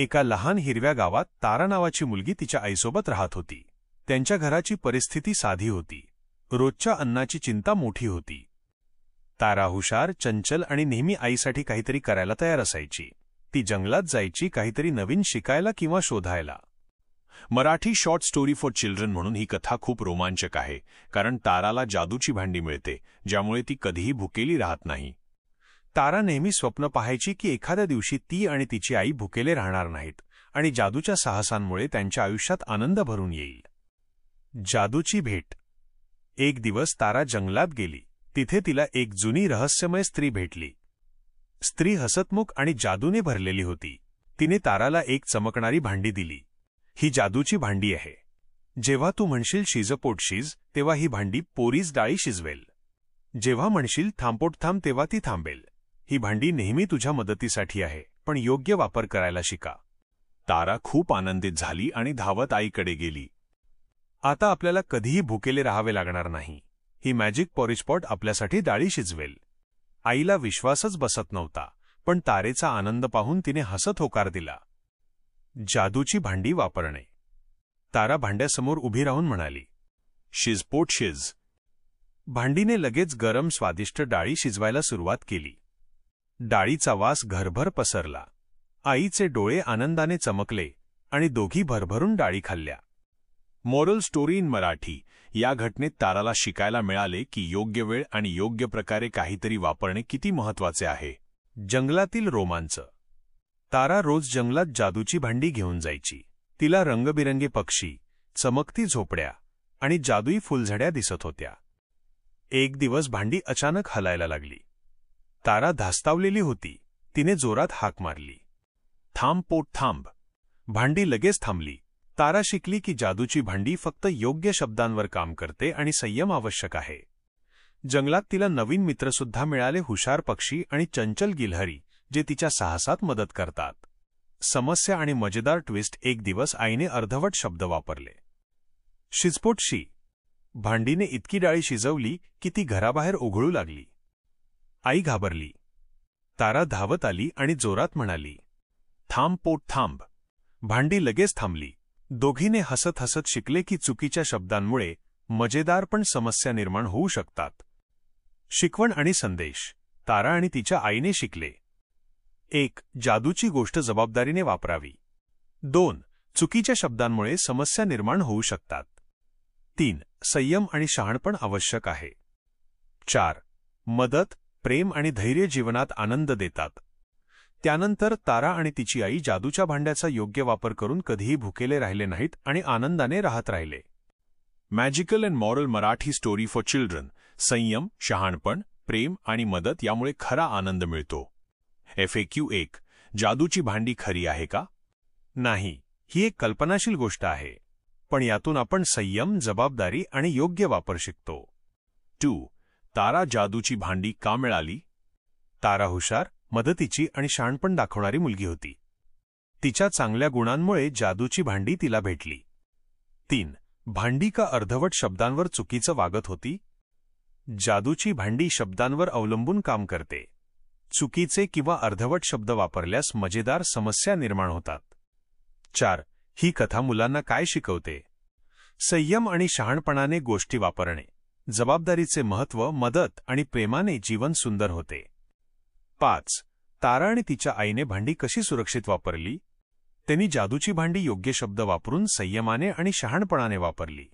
एका लहान हिरव्या गावात तारा नावाची मुलगी तिच्या आईसोबत राहत होती. त्यांच्या घराची परिस्थिती साधी होती. रोजच्या अन्नाची चिंता मोठी होती. तारा हुशार चंचल आणि नेहमी आईसाठी काहीतरी करायला तयार असायची. ती जंगलात जायची काहीतरी नवीन शिकायला किंवा शोधायला. Marathi short story for children म्हणून ही कथा खूप रोमांचक आहे कारण ताराला जादूची भांडी मिळते ज्यामुळे ती कधीही भुकेली राहत नाही. तारा नेहमी स्वप्न पाहायची की एखाद्या दिवशी ती आणि तिची आई भुकेले राहणार नाहीत आणि जादूच्या साहसांमुळे त्यांच्या आयुष्यात आनंद भरून येईल. जादूची भेट. एक दिवस तारा जंगलात गेली. तिथे तिला एक जुनी रहस्यमय स्त्री भेटली. स्त्री हसतमुख आणि जादूने भरलेली होती. तिने ताराला एक चमकणारी भांडी दिली. ही जादूची भांडी आहे. जेव्हा तू म्हणशील शिजपोट शिज तेव्हा ही भांडी पोरीज डाळी शिजवेल. जेव्हा म्हणशील थांबपोट थांब तेव्हा ती थांबेल. ही भांडी नेहमी तुझ्या मदतीसाठी आहे पण योग्य वापर करायला शिका. तारा खूप आनंदित झाली आणि धावत आईकडे गेली. आता आपल्याला कधीही भुकेले राहावे लागणार नाही. ही मॅजिक पॉरिजपॉट आपल्यासाठी डाळी शिजवेल. आईला विश्वासच बसत नव्हता पण तारेचा आनंद पाहून तिने हसत होकार दिला. जादूची भांडी वापरणे. तारा भांड्यासमोर उभी राहून म्हणाली शिजपोट शिज. भांडीने लगेच गरम स्वादिष्ट डाळी शिजवायला सुरुवात केली. डाळीचा वास घरभर पसरला. आईचे डोळे आनंदाने चमकले आणि दोघी भरभरून डाळी खाल्ल्या. मोरल स्टोरी इन मराठी या घटनेत ताराला शिकायला मिळाले की योग्य वेळ आणि योग्य प्रकारे काहीतरी वापरणे किती महत्त्वाचे आहे. जंगलातील रोमांच. तारा रोज जंगलात जादूची भांडी घेऊन जायची. तिला रंगबिरंगी पक्षी चमकती झोपड्या आणि जादुई फुलझड्या दिसत होत्या. एक दिवस भांडी अचानक हलायला लागली. तारा धास्तावलेली होती. तिने जोरात हाक मारली. थांब पोट थांब. भांडी लगेच थांबली. तारा शिकली की जादूची भांडी फक्त योग्य शब्दांवर काम करते आणि संयम आवश्यक आहे. जंगलात तिला नवीन मित्रसुद्धा मिळाले हुशार पक्षी आणि चंचल गिलहरी जे तिच्या साहसात मदत करतात. समस्या आणि मजेदार ट्विस्ट एक दिवस आईने अर्धवट शब्द वापरले. शिजपोट शी भांडीने इतकी डाळी शिजवली की ती घराबाहेर उघळू लागली. आई घाबरली. तारा धावत आली आणि जोरात म्हणाली थांब पोट थांब. भांडी लगेच थांबली. दोघीने हसत हसत शिकले की चुकीच्या शब्दांमुळे मजेदार पण समस्या निर्माण होऊ शकतात. शिकवण आणि संदेश. तारा आणि तिच्या आईने शिकले. एक जादूची गोष्ट जबाबदारीने वापरावी. दोन चुकीच्या शब्दांमुळे समस्या निर्माण होऊ शकतात. तीन संयम आणि शहाणपण आवश्यक आहे. चार मदत प्रेम आणि धैर्य जीवनात आनंद देतात. त्यानंतर तारा आणि तिची आई जादूच्या भांड्याचा योग्य वापर करून कधीही भुकेले राहिले नाहीत आणि आनंदाने राहत राहिले. Magical and moral Marathi story for children संयम शहाणपण प्रेम आणि मदत यामुळे खरा आनंद मिळतो. एफ ए क्यू एक. जादूची भांडी खरी आहे का? नाही. ही एक कल्पनाशील गोष्ट आहे. पण यातून आपण संयम जबाबदारी आणि योग्य वापर शिकतो. टू तारा जादूची भांडी का मिळाली? तारा हुशार मदतीची आणि शहाणपण दाखवणारी मुलगी होती. तिच्या चांगल्या गुणांमुळे जादूची भांडी तिला भेटली. तीन भांडी का अर्धवट शब्दांवर चुकीचं वागत होती? जादूची भांडी शब्दांवर अवलंबून काम करते. चुकीचे किंवा अर्धवट शब्द वापरल्यास मजेदार समस्या निर्माण होतात. चार ही कथा मुलांना काय शिकवते? संयम आणि शहाणपणाने गोष्टी वापरणे. जबाबदारीचे महत्त्व मदत आणि प्रेमाने जीवन सुंदर होते. पाच. तारा आणि तिच्या आईने भांडी कशी सुरक्षित वापरली? त्यांनी जादूची भांडी योग्य शब्द वापरून संयमाने आणि शहाणपणाने वापरली.